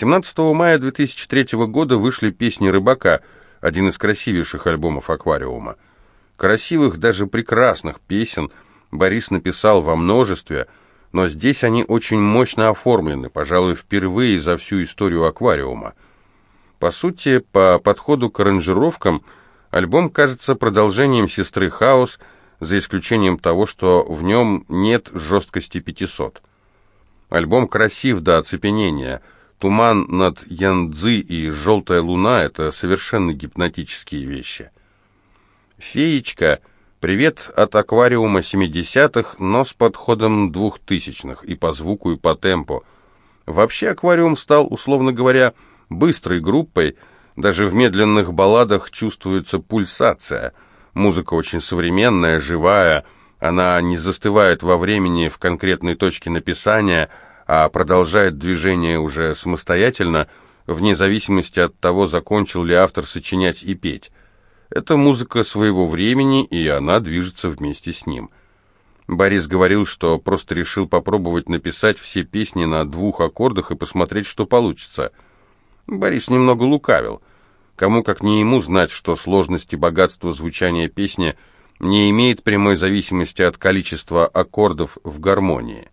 17 мая 2003 года вышли «Песни рыбака», один из красивейших альбомов «Аквариума». Красивых, даже прекрасных песен Борис написал во множестве, но здесь они очень мощно оформлены, пожалуй, впервые за всю историю «Аквариума». По сути, по подходу к аранжировкам, альбом кажется продолжением «Сестры Хаос», за исключением того, что в нем нет жесткости 500. Альбом красив до оцепенения – Туман над Янцзы и желтая луна — это совершенно гипнотические вещи. «Феечка» — привет от аквариума 70-х, но с подходом двухтысячных и по звуку, и по темпу. Вообще аквариум стал, условно говоря, быстрой группой, даже в медленных балладах чувствуется пульсация. Музыка очень современная, живая, она не застывает во времени в конкретной точке написания — а продолжает движение уже самостоятельно, вне зависимости от того, закончил ли автор сочинять и петь. Это музыка своего времени, и она движется вместе с ним. Борис говорил, что просто решил попробовать написать все песни на двух аккордах и посмотреть, что получится. Борис немного лукавил. Кому как не ему знать, что сложность и богатство звучания песни не имеет прямой зависимости от количества аккордов в гармонии.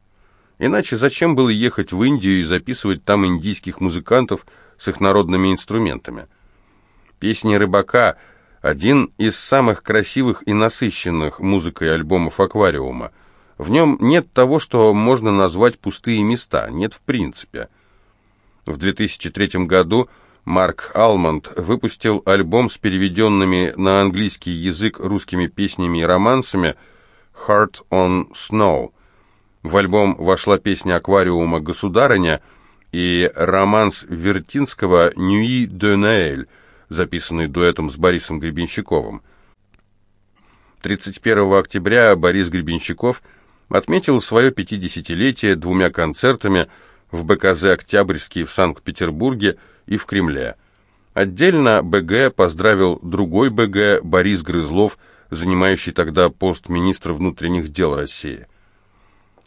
Иначе зачем было ехать в Индию и записывать там индийских музыкантов с их народными инструментами? Песни «Рыбака» — один из самых красивых и насыщенных музыкой альбомов «Аквариума». В нем нет того, что можно назвать пустые места, нет в принципе. В 2003 году Марк Алмонд выпустил альбом с переведенными на английский язык русскими песнями и романсами «Heart on Snow», в альбом вошла песня «Аквариума Государыня» и романс Вертинского «Нюи де Наэль», записанный дуэтом с Борисом Гребенщиковым. 31 октября Борис Гребенщиков отметил свое 50-летие двумя концертами в БКЗ «Октябрьский» в Санкт-Петербурге и в Кремле. Отдельно БГ поздравил другой БГ Борис Грызлов, занимающий тогда пост министра внутренних дел России.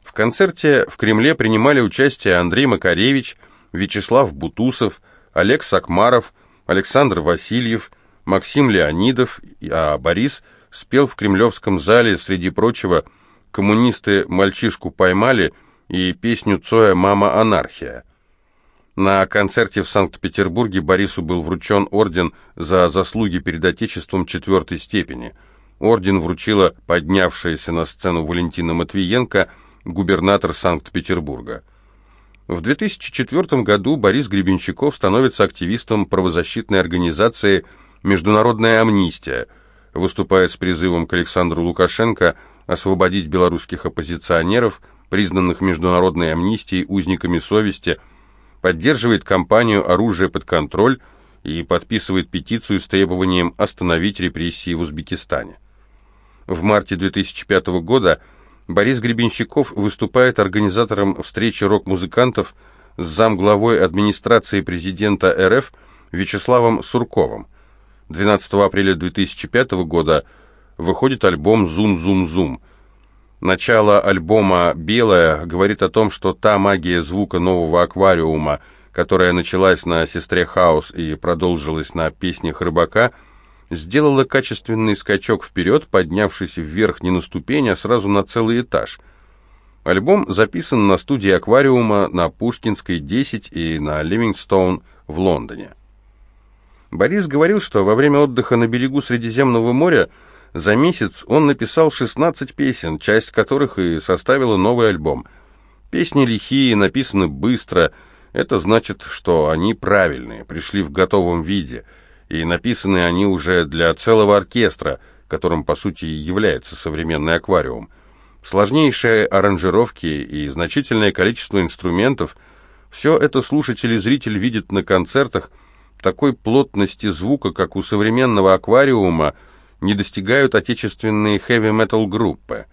В концерте в Кремле принимали участие Андрей Макаревич, Вячеслав Бутусов, Олег Сакмаров, Александр Васильев, Максим Леонидов, а Борис спел в кремлевском зале, среди прочего, «Коммунисты мальчишку поймали» и песню Цоя «Мама анархия». На концерте в Санкт-Петербурге Борису был вручен орден за заслуги перед Отечеством четвертой степени. Орден вручила поднявшаяся на сцену Валентина Матвиенко – губернатор Санкт-Петербурга. В 2004 году Борис Гребенщиков становится активистом правозащитной организации «Международная амнистия», выступает с призывом к Александру Лукашенко освободить белорусских оппозиционеров, признанных международной амнистией узниками совести, поддерживает кампанию «Оружие под контроль» и подписывает петицию с требованием остановить репрессии в Узбекистане. В марте 2005 года Борис Гребенщиков выступает организатором встречи рок-музыкантов с замглавой администрации президента РФ Вячеславом Сурковым. 12 апреля 2005 года выходит альбом «Зум-зум-зум». Начало альбома «Белая» говорит о том, что та магия звука нового аквариума, которая началась на «Сестре Хаус» и продолжилась на песнях «Рыбака», сделала качественный скачок вперед, поднявшись вверх не на ступень, а сразу на целый этаж. Альбом записан на студии «Аквариума» на Пушкинской, 10 и на Ливингстоун в Лондоне. Борис говорил, что во время отдыха на берегу Средиземного моря за месяц он написал 16 песен, часть которых и составила новый альбом. Песни лихие, написаны быстро, это значит, что они правильные, пришли в готовом виде – и написаны они уже для целого оркестра, которым по сути является современный аквариум. Сложнейшие аранжировки и значительное количество инструментов – все это слушатель и зритель видят на концертах, такой плотности звука, как у современного аквариума, не достигают отечественные хэви-метал группы.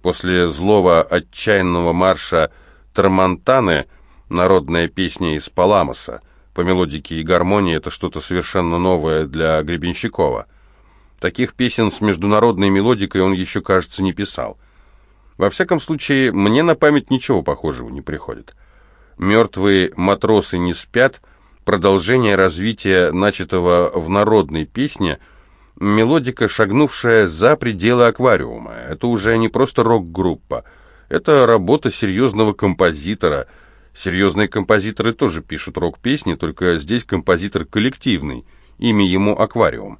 После злого отчаянного марша «Трамонтаны» народная песня из Паламоса – по мелодике и гармонии это что-то совершенно новое для Гребенщикова. Таких песен с международной мелодикой он еще, кажется, не писал. Во всяком случае, мне на память ничего похожего не приходит. «Мертвые матросы не спят», продолжение развития начатого в народной песне, мелодика, шагнувшая за пределы аквариума. Это уже не просто рок-группа, это работа серьезного композитора. Серьезные композиторы тоже пишут рок-песни, только здесь композитор коллективный, имя ему «Аквариум».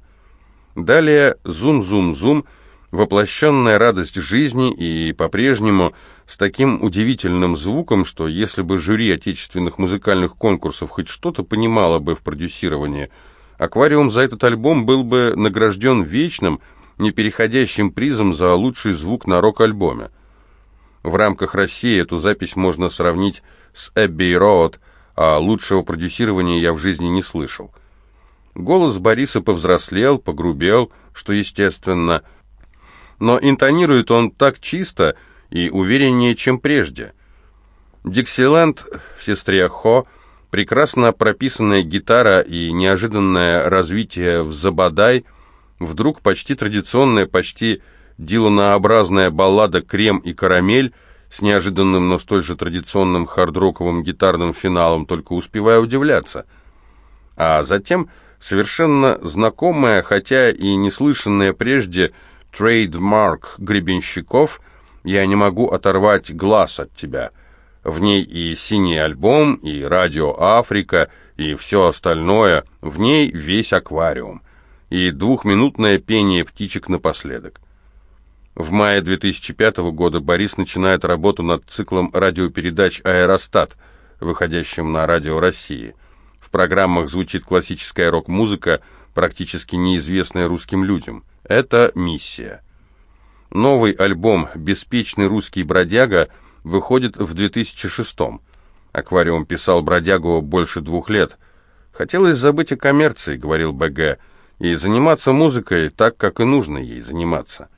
Далее «Зум-зум-зум», воплощенная радость жизни и по-прежнему с таким удивительным звуком, что если бы жюри отечественных музыкальных конкурсов хоть что-то понимало бы в продюсировании, «Аквариум» за этот альбом был бы награжден вечным, непереходящим призом за лучший звук на рок-альбоме. В рамках России эту запись можно сравнить «Эбби Роуд», а лучшего продюсирования я в жизни не слышал. Голос Бориса повзрослел, погрубел, что естественно, но интонирует он так чисто и увереннее, чем прежде. Диксиленд в «Сестре Хо», прекрасно прописанная гитара и неожиданное развитие в «Забадай», вдруг почти традиционная, почти диланообразная баллада «Крем и карамель» с неожиданным, но столь же традиционным хардроковым гитарным финалом, только успевая удивляться. А затем совершенно знакомая, хотя и не слышанная прежде, трейдмарк гребенщиков «Я не могу оторвать глаз от тебя». В ней и синий альбом, и радио Африка, и все остальное, в ней весь аквариум, и двухминутное пение птичек напоследок. В мае 2005 года Борис начинает работу над циклом радиопередач «Аэростат», выходящим на Радио России. В программах звучит классическая рок-музыка, практически неизвестная русским людям. Это миссия. Новый альбом «Беспечный русский бродяга» выходит в 2006-м. Аквариум писал бродягу больше двух лет. «Хотелось забыть о коммерции», — говорил БГ, «и заниматься музыкой так, как и нужно ей заниматься».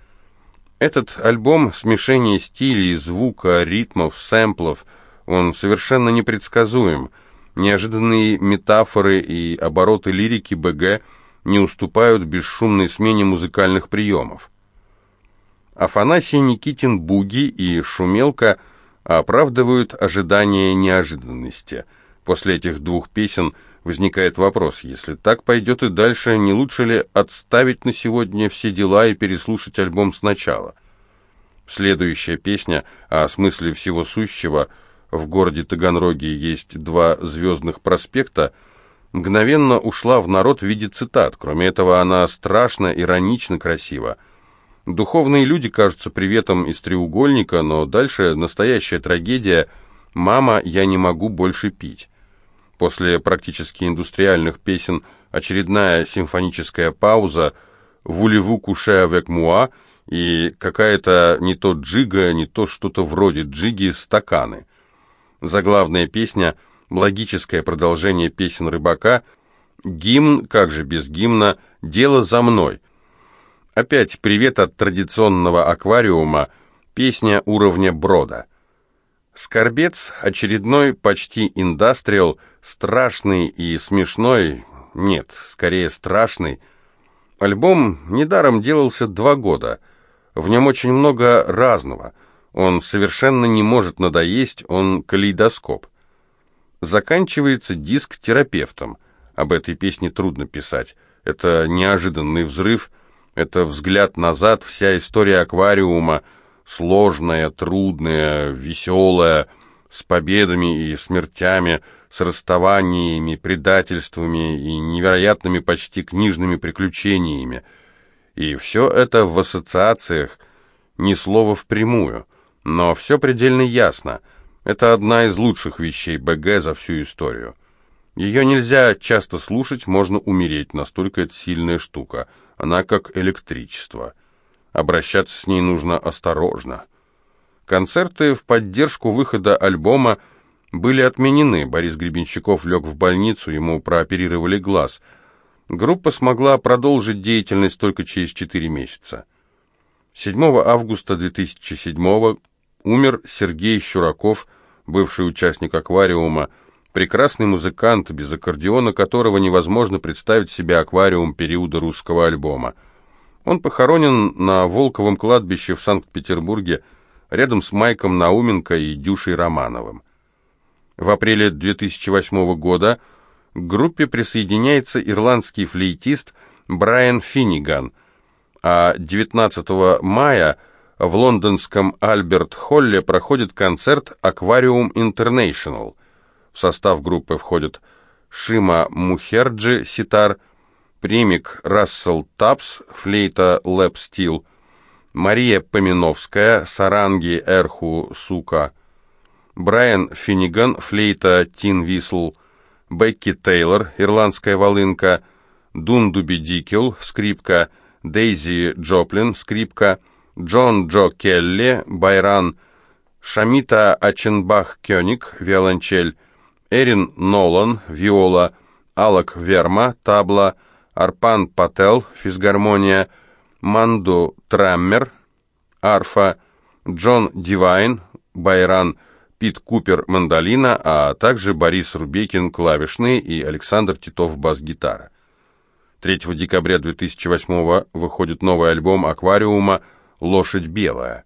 Этот альбом — смешение стилей, звука, ритмов, сэмплов. Он совершенно непредсказуем. Неожиданные метафоры и обороты лирики БГ не уступают бесшумной смене музыкальных приемов. Афанасий Никитин «Буги» и «Шумелка» оправдывают ожидания неожиданности. После этих двух песен возникает вопрос, если так пойдет и дальше, не лучше ли отставить на сегодня все дела и переслушать альбом сначала? Следующая песня о смысле всего сущего «В городе Таганроге есть два звездных проспекта» мгновенно ушла в народ в виде цитат. Кроме этого, она страшно, иронично красива. Духовные люди кажутся приветом из треугольника, но дальше настоящая трагедия «Мама, я не могу больше пить». После практически индустриальных песен очередная симфоническая пауза «Вулеву куше avec moi» и какая-то не то джига, не то что-то вроде джиги «Стаканы». Заглавная песня – логическое продолжение песен рыбака, гимн, как же без гимна, «Дело за мной», Опять привет от традиционного аквариума, песня уровня Брода. Скорбец, очередной почти индастриал, страшный и смешной, нет, скорее страшный. Альбом недаром делался два года, в нем очень много разного, он совершенно не может надоесть, он калейдоскоп. Заканчивается диск терапевтом, об этой песне трудно писать, это неожиданный взрыв – это взгляд назад, вся история аквариума, сложная, трудная, веселая, с победами и смертями, с расставаниями, предательствами и невероятными почти книжными приключениями. И все это в ассоциациях, ни слова впрямую, но все предельно ясно. Это одна из лучших вещей БГ за всю историю. Ее нельзя часто слушать, можно умереть, настолько это сильная штука – она как электричество. Обращаться с ней нужно осторожно. Концерты в поддержку выхода альбома были отменены. Борис Гребенщиков лег в больницу, ему прооперировали глаз. Группа смогла продолжить деятельность только через 4 месяца. 7 августа 2007 умер Сергей Щураков, бывший участник «Аквариума», прекрасный музыкант, без аккордеона которого невозможно представить себе аквариум периода русского альбома. Он похоронен на Волковом кладбище в Санкт-Петербурге рядом с Майком Науменко и Дюшей Романовым. В апреле 2008 года к группе присоединяется ирландский флейтист Брайан Финниган, а 19 мая в лондонском Альберт-Холле проходит концерт «Аквариум Интернешнл». В состав группы входят Шима Мухерджи, ситар, Примик Рассел Тапс, флейта Лэп Стил, Мария Поминовская, саранги Эрху Сука, Брайан Финниган, флейта Тин Висл, Бекки Тейлор, ирландская волынка, Дундуби Дикел, скрипка, Дейзи Джоплин, скрипка, Джон Джо Келли, байран, Шамита Аченбах-Кёник, виолончель, Эрин Нолан, виола, Алак Верма, табла, Арпан Пател, физгармония, Манду Траммер, арфа, Джон Дивайн, Байран, Пит Купер мандолина, а также Борис Рубекин клавишные и Александр Титов бас-гитара. 3 декабря 2008 выходит новый альбом «Аквариума» «Лошадь белая».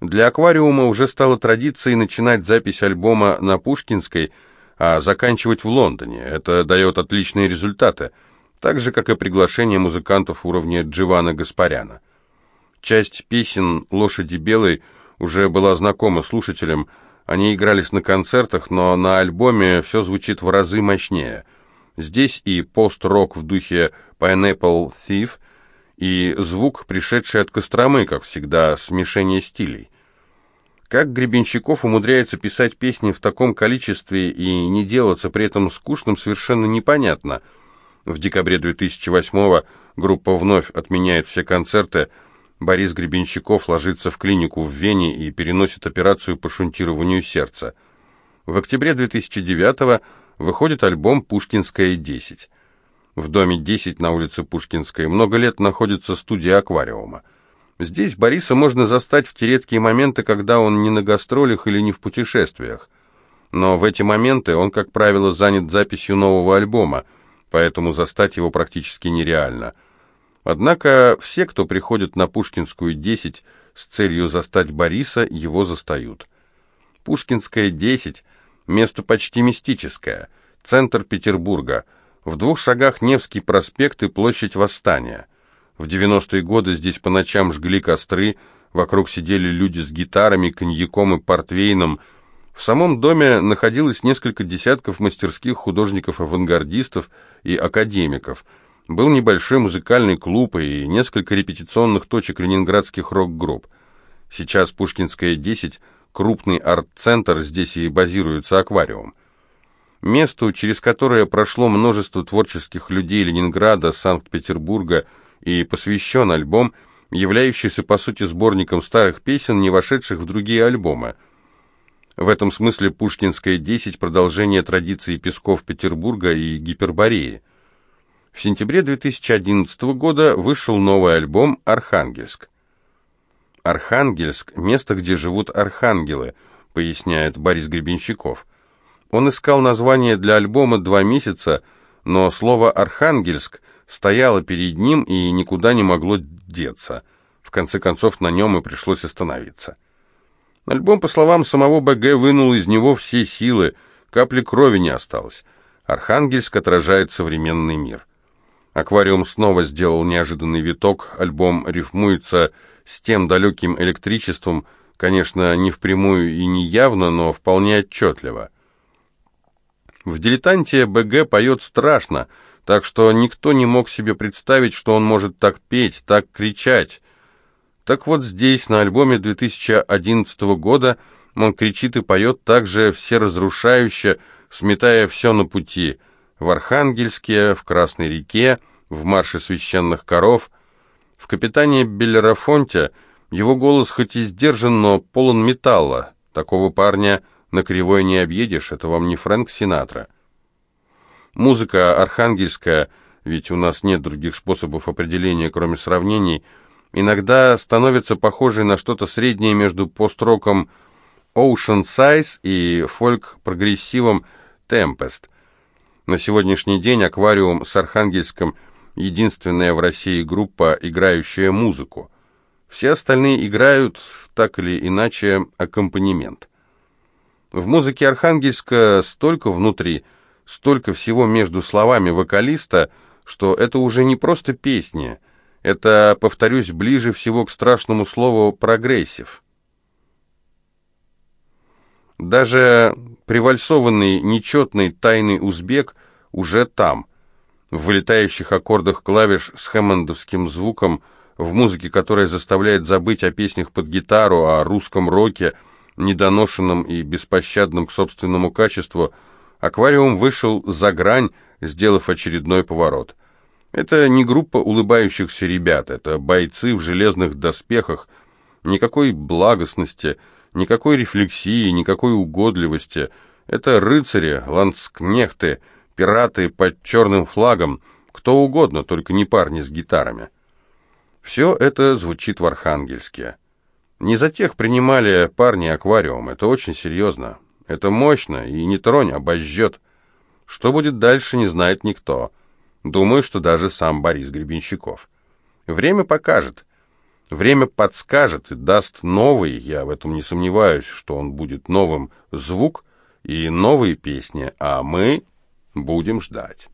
Для «Аквариума» уже стало традицией начинать запись альбома на Пушкинской, а заканчивать в Лондоне. Это дает отличные результаты, так же, как и приглашение музыкантов уровня Дживана Гаспаряна. Часть песен «Лошади белой» уже была знакома слушателям, они игрались на концертах, но на альбоме все звучит в разы мощнее. Здесь и пост-рок в духе Pineapple Thief, и звук, пришедший от Костромы, как всегда, смешение стилей. Как Гребенщиков умудряется писать песни в таком количестве и не делаться при этом скучным, совершенно непонятно. В декабре 2008 группа вновь отменяет все концерты, Борис Гребенщиков ложится в клинику в Вене и переносит операцию по шунтированию сердца. В октябре 2009 выходит альбом «Пушкинская 10». В доме 10 на улице Пушкинской много лет находится студия аквариума. Здесь Бориса можно застать в те редкие моменты, когда он не на гастролях или не в путешествиях. Но в эти моменты он, как правило, занят записью нового альбома, поэтому застать его практически нереально. Однако все, кто приходит на Пушкинскую 10 с целью застать Бориса, его застают. Пушкинская 10 – место почти мистическое, центр Петербурга. В двух шагах Невский проспект и площадь Восстания. В 90-е годы здесь по ночам жгли костры, вокруг сидели люди с гитарами, коньяком и портвейном. В самом доме находилось несколько десятков мастерских художников-авангардистов и академиков – был небольшой музыкальный клуб и несколько репетиционных точек ленинградских рок-групп. Сейчас Пушкинская 10 – крупный арт-центр, здесь и базируется аквариум. Месту, через которое прошло множество творческих людей Ленинграда, Санкт-Петербурга и посвящен альбом, являющийся по сути сборником старых песен, не вошедших в другие альбомы. В этом смысле Пушкинская 10 – продолжение традиции Песков Петербурга и Гипербореи – в сентябре 2011 года вышел новый альбом «Архангельск». «Архангельск – место, где живут архангелы», поясняет Борис Гребенщиков. Он искал название для альбома два месяца, но слово «Архангельск» стояло перед ним и никуда не могло деться. В конце концов, на нем и пришлось остановиться. Альбом, по словам самого БГ, вынул из него все силы, капли крови не осталось. Архангельск отражает современный мир. Аквариум снова сделал неожиданный виток, альбом рифмуется с тем далеким электричеством, конечно, не впрямую и не явно, но вполне отчетливо. В «Дилетанте» БГ поет страшно, так что никто не мог себе представить, что он может так петь, так кричать. Так вот здесь, на альбоме 2011 года, он кричит и поет также всеразрушающе, сметая все на пути – в Архангельске, в Красной реке, в Марше священных коров. В «Капитане Беллерафонте» его голос хоть и сдержан, но полон металла. Такого парня на кривой не объедешь, это вам не Фрэнк Синатра. Музыка архангельская, ведь у нас нет других способов определения, кроме сравнений, иногда становится похожей на что-то среднее между пост-роком Ocean Size и фольк-прогрессивом Tempest. На сегодняшний день «Аквариум» с Архангельском – единственная в России группа, играющая музыку. Все остальные играют, так или иначе, аккомпанемент. В музыке Архангельска столько внутри, столько всего между словами вокалиста, что это уже не просто песни, это, повторюсь, ближе всего к страшному слову «прогрессив». Даже привальсованный нечетный тайный узбек уже там, в вылетающих аккордах клавиш с хэммондовским звуком, в музыке, которая заставляет забыть о песнях под гитару, о русском роке, недоношенном и беспощадном к собственному качеству, аквариум вышел за грань, сделав очередной поворот. Это не группа улыбающихся ребят, это бойцы в железных доспехах, никакой благостности – Никакой рефлексии, никакой угодливости. Это рыцари, ланскнехты, пираты под черным флагом, кто угодно, только не парни с гитарами. Все это звучит в Архангельске. Не за тех принимали парни аквариум, это очень серьезно. Это мощно, и не тронь, обожжет. Что будет дальше, не знает никто. Думаю, что даже сам Борис Гребенщиков. Время покажет. Время подскажет и даст новый, я в этом не сомневаюсь, что он будет новым, звук и новые песни, а мы будем ждать.